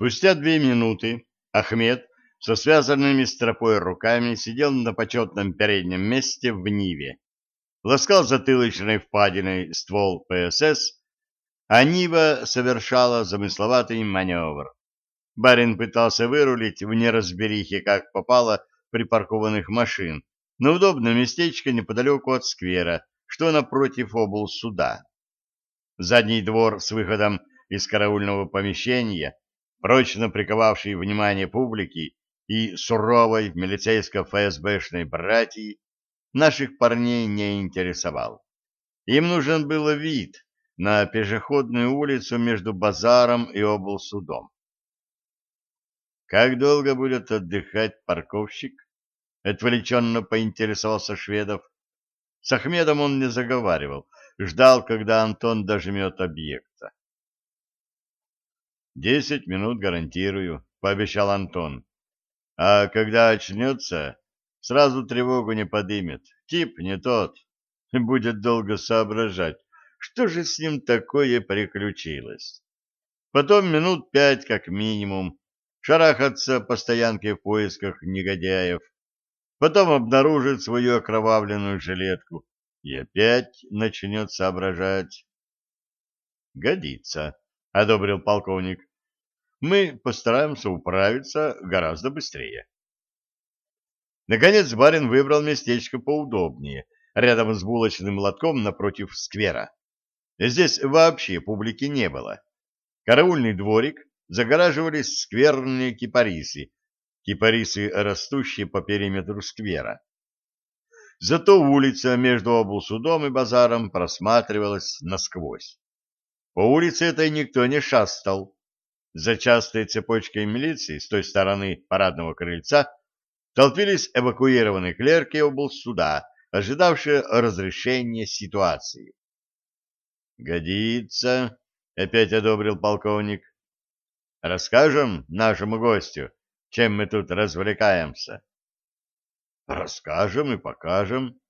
Спустя две минуты Ахмед со связанными стропой руками сидел на почетном переднем месте в Ниве, ласкал затылочной впадиной ствол ПСС, а Нива совершала замысловатый маневр. Барин пытался вырулить в неразберихе, как попало, припаркованных машин, на удобное местечко неподалеку от сквера, что напротив облсуда. Задний двор с выходом из караульного помещения, прочно приковавший внимание публики и суровой милицейско-ФСБшной братьи, наших парней не интересовал. Им нужен был вид на пешеходную улицу между базаром и облсудом. «Как долго будет отдыхать парковщик?» — отвлеченно поинтересовался Шведов. С Ахмедом он не заговаривал, ждал, когда Антон дожмет объекта. «Десять минут гарантирую», — пообещал Антон. «А когда очнется, сразу тревогу не подымет. Тип не тот. Будет долго соображать, что же с ним такое приключилось. Потом минут пять как минимум шарахаться по стоянке в поисках негодяев. Потом обнаружит свою окровавленную жилетку и опять начнет соображать. «Годится», — одобрил полковник. «Мы постараемся управиться гораздо быстрее». Наконец барин выбрал местечко поудобнее, рядом с булочным лотком напротив сквера. Здесь вообще публики не было. Караульный дворик загораживали скверные кипарисы, кипарисы, растущие по периметру сквера. Зато улица между облсудом и базаром просматривалась насквозь. По улице этой никто не шастал. За частой цепочкой милиции с той стороны парадного крыльца толпились эвакуированные клерки облсуда, ожидавшие разрешения ситуации. «Годится», — опять одобрил полковник. «Расскажем нашему гостю, чем мы тут развлекаемся?» Расскажем и покажем.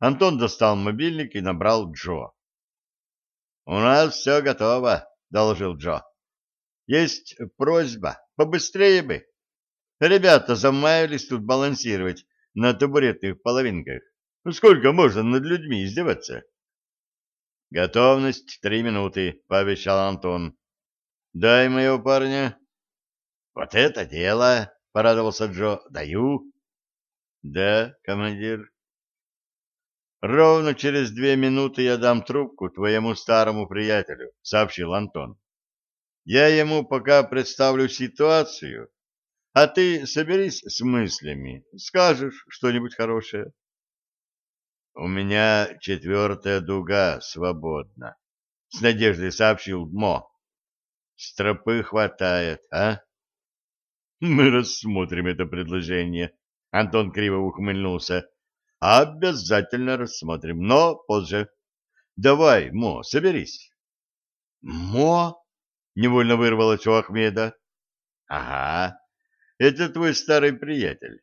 Антон достал мобильник и набрал Джо. У нас все готово, доложил Джо. Есть просьба, побыстрее бы. Ребята замаялись тут балансировать на табуретных половинках. Сколько можно над людьми издеваться? Готовность три минуты, пообещал Антон. Дай моего парня. Вот это дело, порадовался Джо. Даю. Да, командир. Ровно через две минуты я дам трубку твоему старому приятелю, сообщил Антон. Я ему пока представлю ситуацию, а ты соберись с мыслями, скажешь что-нибудь хорошее. У меня четвертая дуга свободна, с надеждой сообщил Мо. Стропы хватает, а? Мы рассмотрим это предложение, Антон криво ухмыльнулся. Обязательно рассмотрим, но позже. Давай, Мо, соберись. Мо? Невольно вырвалось у Ахмеда. Ага, это твой старый приятель.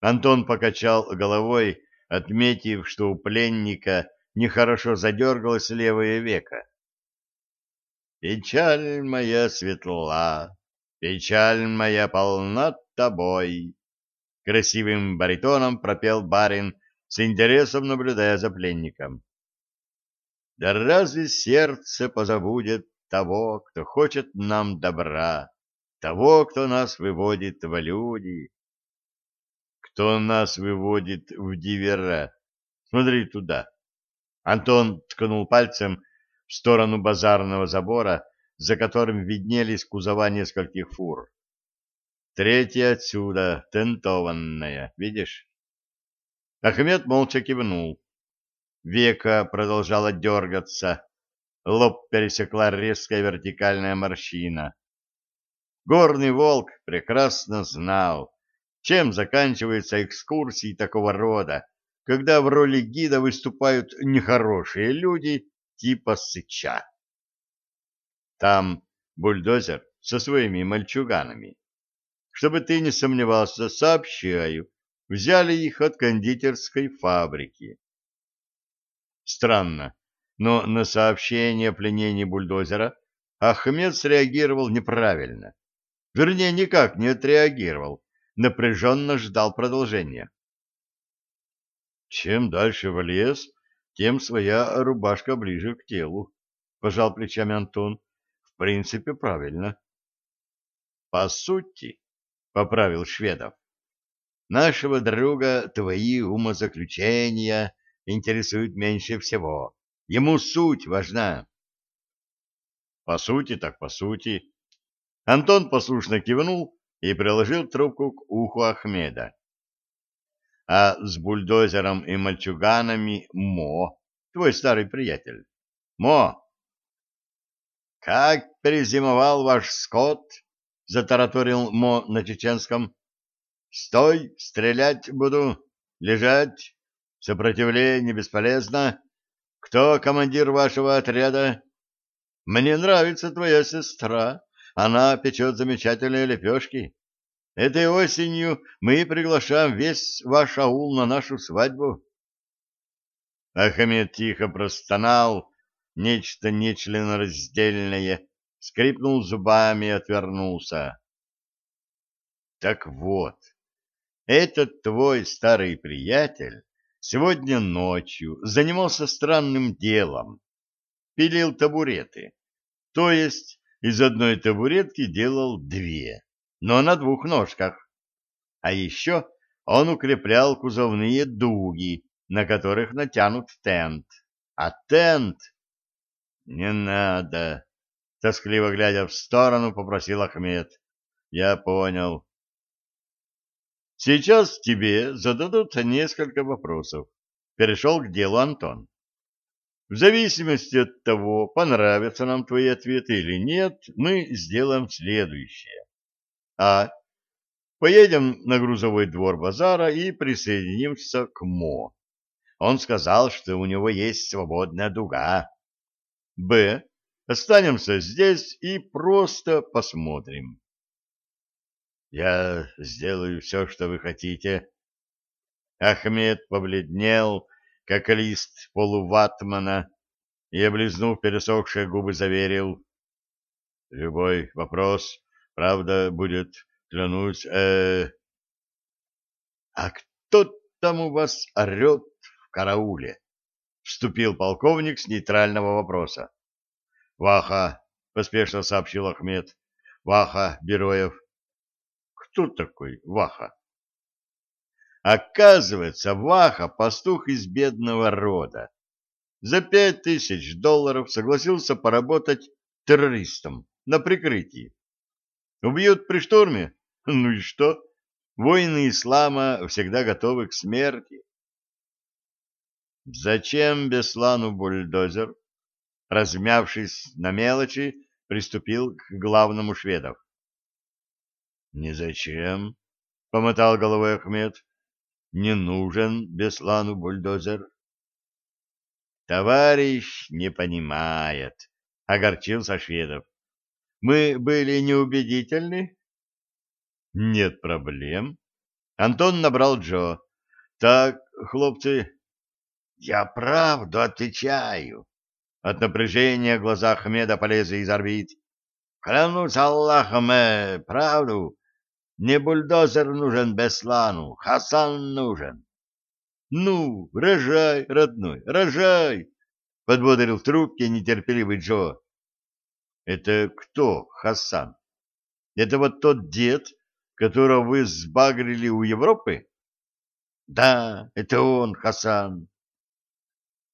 Антон покачал головой, отметив, что у пленника нехорошо задергалось левое веко. Печаль моя светла, печаль моя полна тобой красивым баритоном пропел барин, с интересом наблюдая за пленником. Да разве сердце позабудет того, кто хочет нам добра, того, кто нас выводит в люди? Кто нас выводит в дивера? Смотри туда. Антон ткнул пальцем в сторону базарного забора, за которым виднелись кузова нескольких фур. Третья отсюда, тентованная, видишь? Ахмед молча кивнул. Века продолжала дергаться. Лоб пересекла резкая вертикальная морщина. Горный волк прекрасно знал, чем заканчиваются экскурсии такого рода, когда в роли гида выступают нехорошие люди типа Сыча. Там бульдозер со своими мальчуганами чтобы ты не сомневался, сообщаю, взяли их от кондитерской фабрики. Странно, но на сообщение о пленении бульдозера Ахмед среагировал неправильно. Вернее, никак не отреагировал, напряженно ждал продолжения. Чем дальше в лес, тем своя рубашка ближе к телу, — пожал плечами Антон. В принципе, правильно. — По сути, — поправил Шведов, — нашего друга твои умозаключения интересуют меньше всего. Ему суть важна. — По сути, так по сути. Антон послушно кивнул и приложил трубку к уху Ахмеда а с бульдозером и мальчуганами Мо, твой старый приятель. Мо! — Как перезимовал ваш скот? — затараторил Мо на чеченском. — Стой, стрелять буду, лежать, сопротивление бесполезно. Кто командир вашего отряда? Мне нравится твоя сестра, она печет замечательные лепешки. Этой осенью мы приглашаем весь ваш аул на нашу свадьбу. Ахмед тихо простонал, нечто нечленораздельное, скрипнул зубами и отвернулся. Так вот, этот твой старый приятель сегодня ночью занимался странным делом. Пилил табуреты. То есть из одной табуретки делал две но на двух ножках. А еще он укреплял кузовные дуги, на которых натянут тент. А тент... Не надо. Тоскливо глядя в сторону, попросил Ахмед. Я понял. Сейчас тебе зададут несколько вопросов. Перешел к делу Антон. В зависимости от того, понравятся нам твои ответы или нет, мы сделаем следующее. А. Поедем на грузовой двор базара и присоединимся к Мо. Он сказал, что у него есть свободная дуга. Б. Останемся здесь и просто посмотрим. Я сделаю все, что вы хотите. Ахмед побледнел, как лист полуватмана, и, облизнув пересохшие губы, заверил. Любой вопрос Правда, будет, клянусь, э... А кто там у вас орет в карауле? Вступил полковник с нейтрального вопроса. Ваха, поспешно сообщил Ахмед. Ваха Бероев. Кто такой Ваха? Оказывается, Ваха — пастух из бедного рода. За пять тысяч долларов согласился поработать террористом на прикрытии. Убьют при штурме? Ну и что? Воины ислама всегда готовы к смерти. Зачем Беслану бульдозер? Размявшись на мелочи, приступил к главному шведов. Не зачем, помотал головой Ахмед. Не нужен Беслану бульдозер. Товарищ не понимает, огорчился Шведов. Мы были неубедительны? Нет проблем. Антон набрал Джо. Так, хлопцы, я правду отвечаю. От напряжения глаза Ахмеда полезли из орбит. Клянусь Аллахом, э, правду. Не бульдозер нужен Беслану, Хасан нужен. Ну, рожай, родной, рожай, подбодрил в трубке нетерпеливый Джо. Это кто, Хасан? Это вот тот дед, которого вы сбагрили у Европы? Да, это он, Хасан.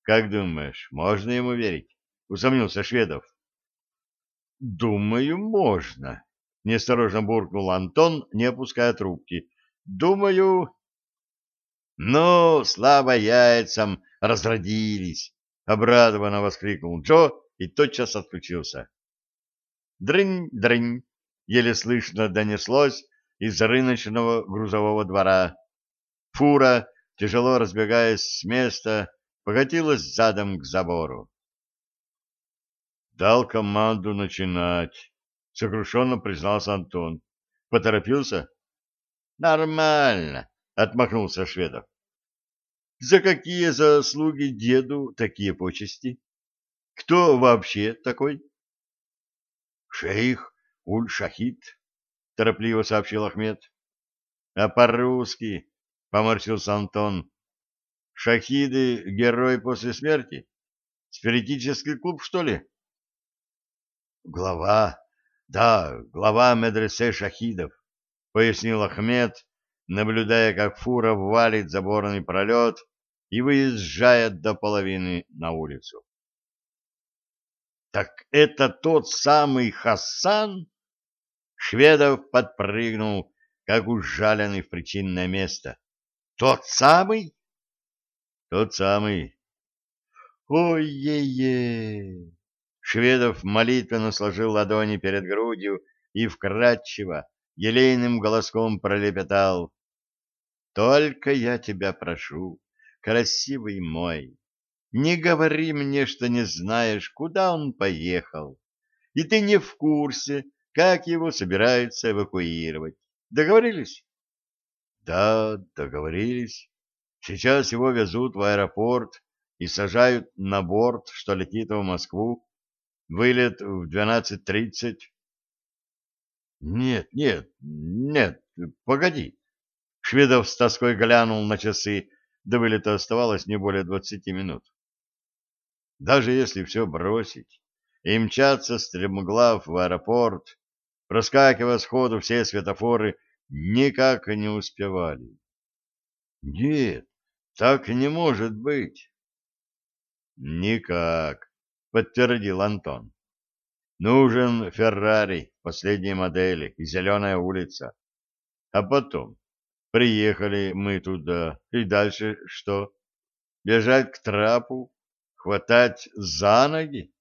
Как думаешь, можно ему верить? Усомнился Шведов. Думаю, можно. Неосторожно буркнул Антон, не опуская трубки. Думаю... Ну, слабо яйцам разродились, обрадованно воскликнул Джо и тотчас отключился. Дрынь-дрынь, еле слышно донеслось из рыночного грузового двора. Фура, тяжело разбегаясь с места, покатилась задом к забору. Дал команду начинать, сокрушенно признался Антон. Поторопился? Нормально, отмахнулся Шведов. За какие заслуги деду такие почести? Кто вообще такой? Шейх Уль-Шахид, торопливо сообщил Ахмед. А по-русски, поморщился Антон. Шахиды — герой после смерти? Спиритический клуб, что ли? Глава, да, глава медресе шахидов, пояснил Ахмед, наблюдая, как фура валит заборный пролет и выезжает до половины на улицу. «Так это тот самый Хасан?» Шведов подпрыгнул, как ужаленный в причинное место. «Тот самый?» «Тот самый». «Ой-е-е!» Шведов молитвенно сложил ладони перед грудью и вкрадчиво, елейным голоском пролепетал. «Только я тебя прошу, красивый мой, не говори мне, что не знаешь, куда он поехал, и ты не в курсе, как его собираются эвакуировать. Договорились? Да, договорились. Сейчас его везут в аэропорт и сажают на борт, что летит в Москву. Вылет в 12.30. Нет, нет, нет, погоди. Шведов с тоской глянул на часы. До вылета оставалось не более двадцати минут. Даже если все бросить и мчаться стремглав в аэропорт, проскакивая сходу все светофоры, никак не успевали. Нет, так не может быть. Никак, подтвердил Антон. Нужен Феррари последней модели и зеленая улица. А потом приехали мы туда, и дальше что? Бежать к трапу, хватать за ноги?